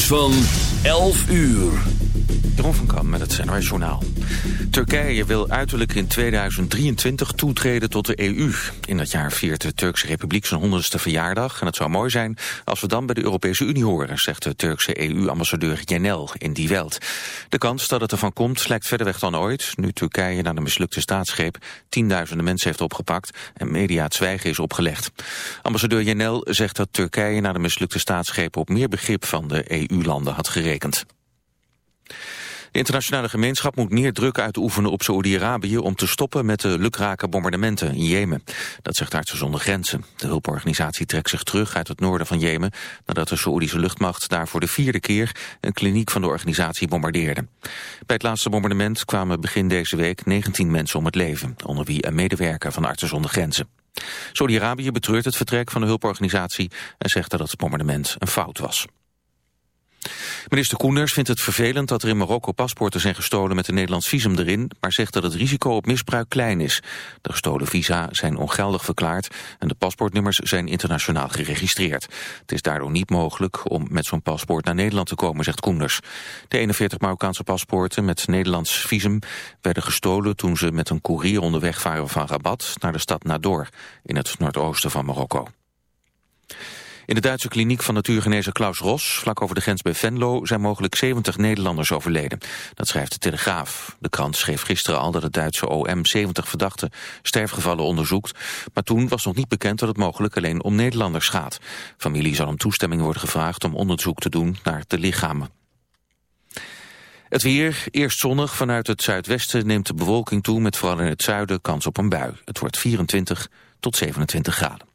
Van 11 uur. Jeroen van Kam met het Journaal. Turkije wil uiterlijk in 2023 toetreden tot de EU. In dat jaar viert de Turkse Republiek zijn honderdste verjaardag... en het zou mooi zijn als we dan bij de Europese Unie horen... zegt de Turkse EU-ambassadeur Jenel in Die Welt. De kans dat het ervan komt lijkt verder weg dan ooit... nu Turkije na de mislukte staatsgreep tienduizenden mensen heeft opgepakt... en media het zwijgen is opgelegd. Ambassadeur Jenel zegt dat Turkije na de mislukte staatsgreep... op meer begrip van de EU-landen had gerekend. De internationale gemeenschap moet meer druk uitoefenen op Saoedi-Arabië om te stoppen met de lukrake bombardementen in Jemen. Dat zegt Artsen zonder Grenzen. De hulporganisatie trekt zich terug uit het noorden van Jemen nadat de Saoedische luchtmacht daar voor de vierde keer een kliniek van de organisatie bombardeerde. Bij het laatste bombardement kwamen begin deze week 19 mensen om het leven, onder wie een medewerker van Artsen zonder Grenzen. Saudi-Arabië betreurt het vertrek van de hulporganisatie en zegt dat het bombardement een fout was. Minister Koenders vindt het vervelend dat er in Marokko paspoorten zijn gestolen met een Nederlands visum erin, maar zegt dat het risico op misbruik klein is. De gestolen visa zijn ongeldig verklaard en de paspoortnummers zijn internationaal geregistreerd. Het is daardoor niet mogelijk om met zo'n paspoort naar Nederland te komen, zegt Koenders. De 41 Marokkaanse paspoorten met Nederlands visum werden gestolen toen ze met een koerier onderweg waren van Rabat naar de stad Nador in het noordoosten van Marokko. In de Duitse kliniek van natuurgenezer Klaus Ros, vlak over de grens bij Venlo, zijn mogelijk 70 Nederlanders overleden. Dat schrijft de Telegraaf. De krant schreef gisteren al dat het Duitse OM 70 verdachte sterfgevallen onderzoekt. Maar toen was nog niet bekend dat het mogelijk alleen om Nederlanders gaat. Familie zal om toestemming worden gevraagd om onderzoek te doen naar de lichamen. Het weer, eerst zonnig. Vanuit het zuidwesten neemt de bewolking toe met vooral in het zuiden kans op een bui. Het wordt 24 tot 27 graden.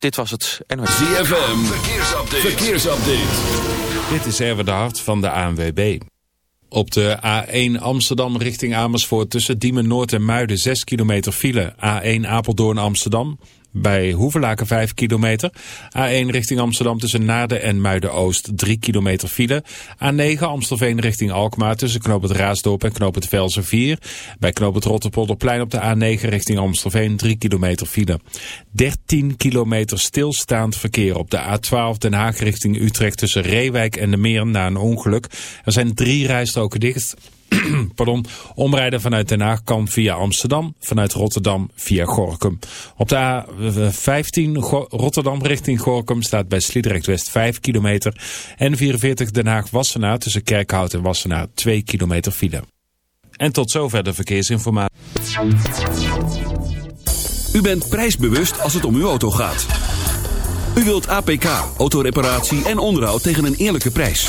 Dit was het NOS. ZFM, verkeersupdate. verkeersupdate. Dit is Erwin de Hart van de ANWB. Op de A1 Amsterdam richting Amersfoort tussen Diemen Noord en Muiden 6 kilometer file. A1 Apeldoorn Amsterdam bij Hoevelaken 5 kilometer. A1 richting Amsterdam tussen Naarden en Muiden-Oost 3 kilometer file. A9 Amstelveen richting Alkmaar tussen Knoop het Raasdorp en Knoop het Velsen 4. Bij Knoop het Rotterpolderplein op de A9 richting Amstelveen 3 kilometer file. 13 kilometer stilstaand verkeer op de A12 Den Haag richting Utrecht tussen Reewijk en de Meer na een ongeluk. Er zijn drie rijstroken dicht. pardon, omrijden vanuit Den Haag kan via Amsterdam, vanuit Rotterdam via Gorkum. Op de A15 Rotterdam richting Gorkum staat bij Sliedrecht West 5 kilometer. En 44 Den Haag-Wassenaar tussen Kerkhout en Wassenaar 2 kilometer file. En tot zover de verkeersinformatie. U bent prijsbewust als het om uw auto gaat. U wilt APK, autoreparatie en onderhoud tegen een eerlijke prijs.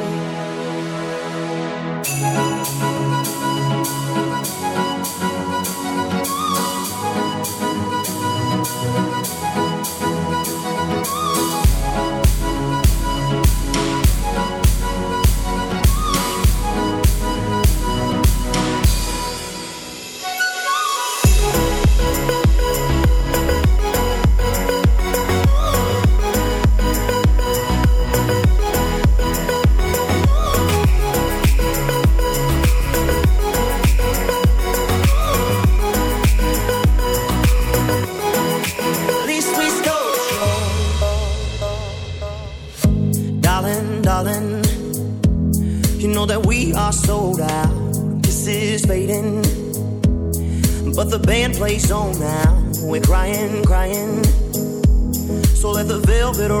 Velvet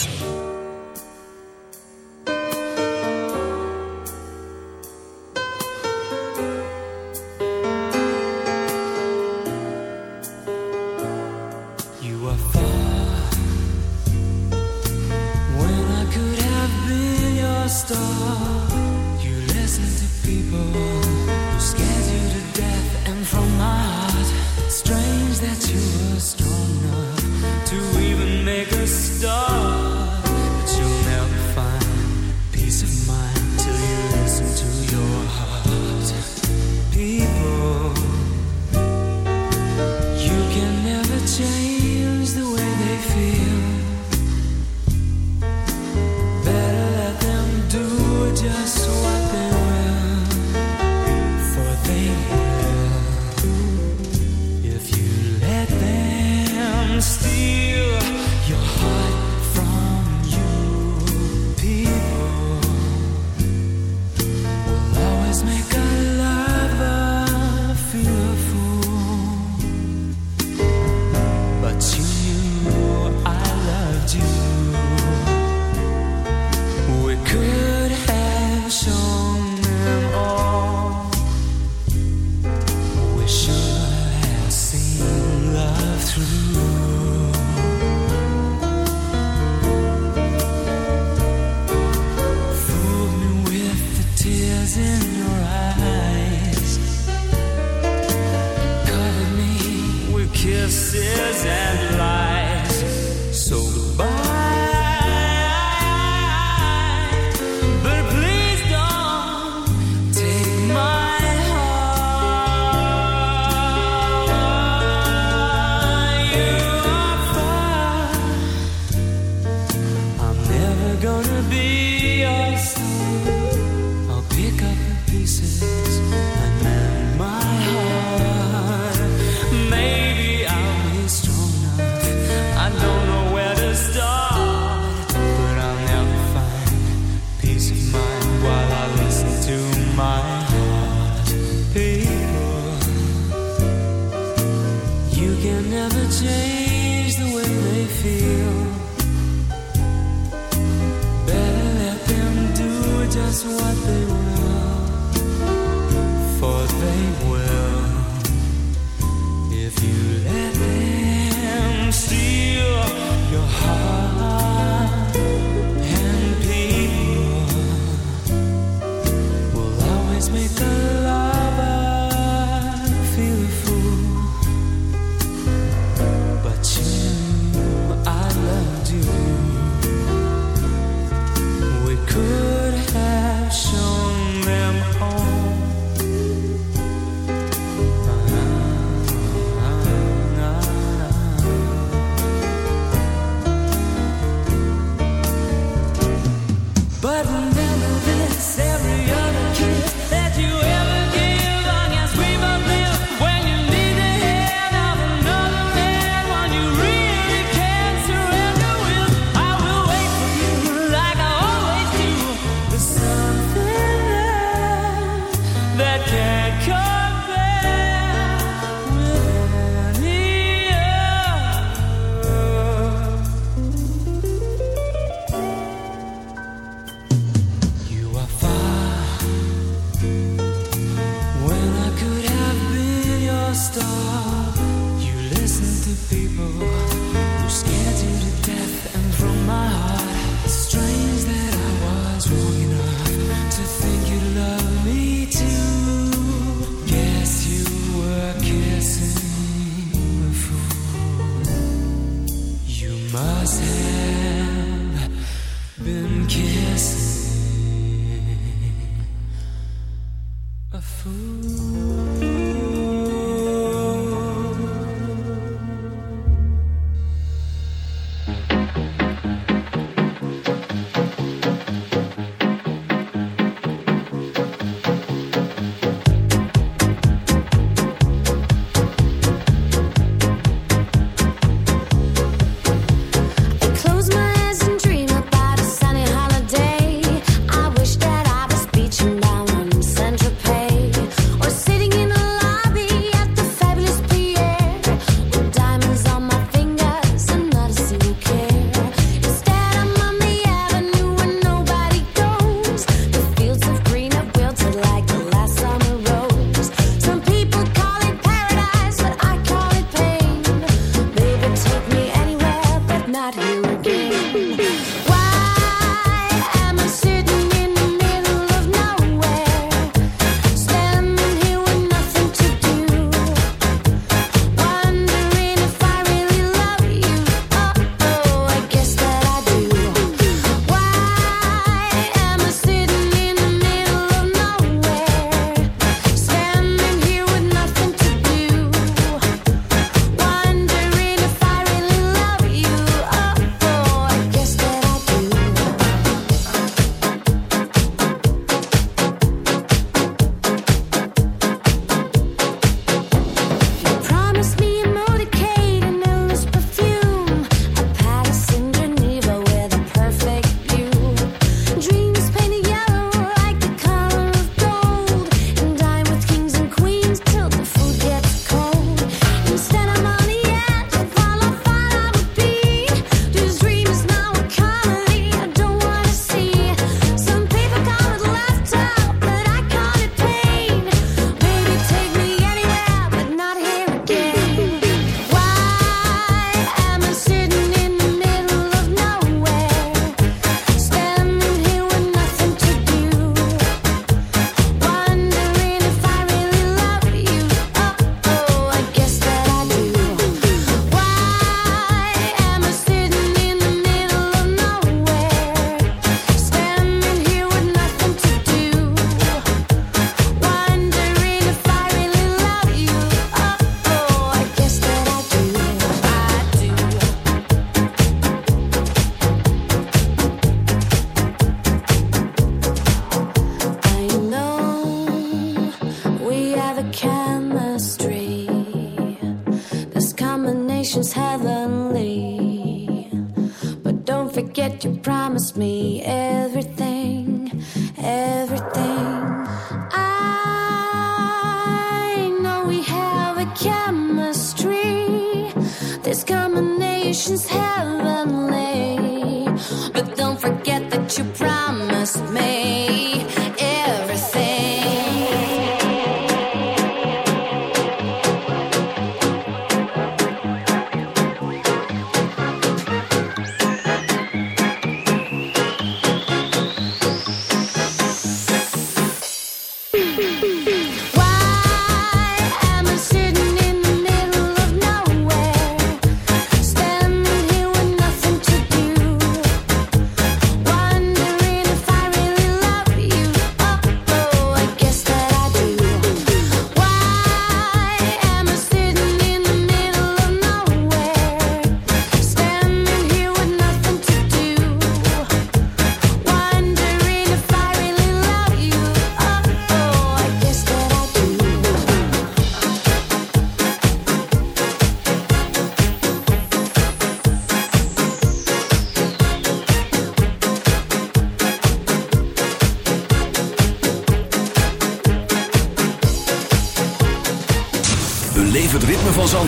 the street.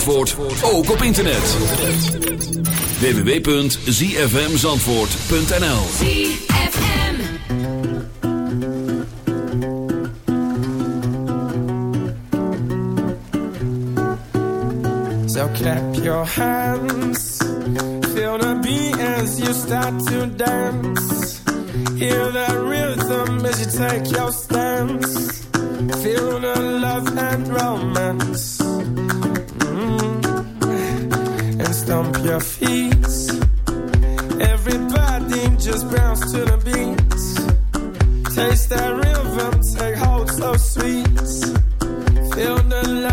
Zandvoort ook op internet. www.zfmzandvoort.nl ZFM So clap your hands. Taste that river, take hold so sweet. Feel the love.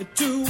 for two.